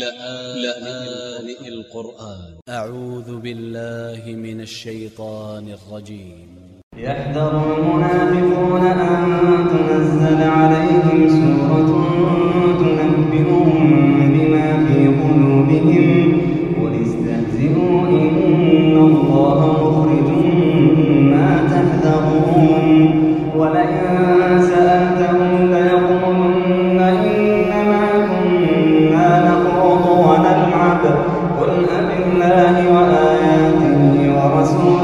لآن القرآن. أ ع و ذ ب ا ل ل ه من ا ل ش ي ط ا ن ا ل ج ي م يحذر المنافقون أن تنزل عليهم سورة تنبئهم بما في قلوبهم. قل استهزئوا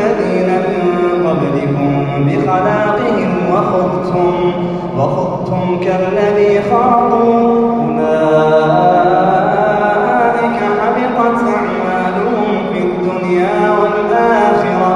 الذين من قبلكم بخلاقهم وخضتم وخضتم كالذي خاضوا أولئك حبطت أعمالهم في الدنيا والآخرة.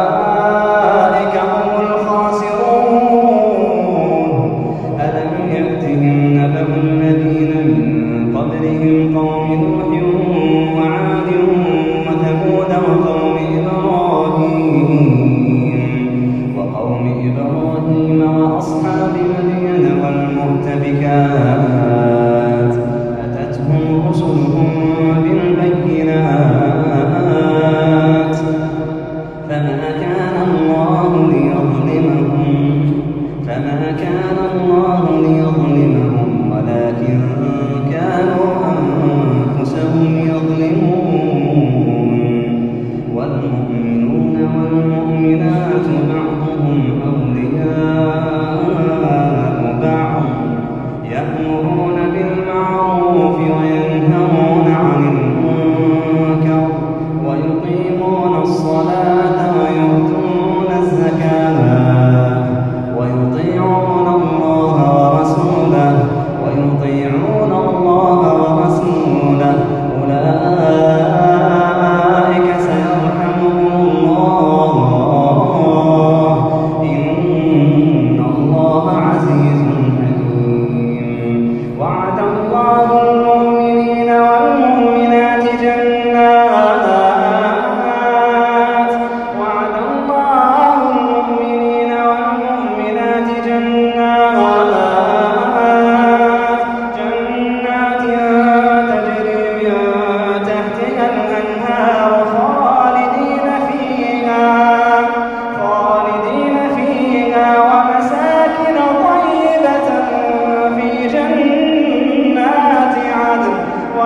وأولئك هم الخاسرون. ألم يأتهم نبأ الذين من قبلهم قوم نوح والمؤمنون والمؤمنات بعضهم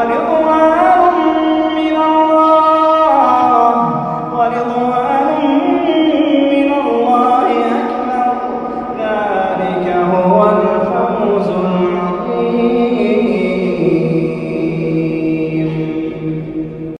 流动啊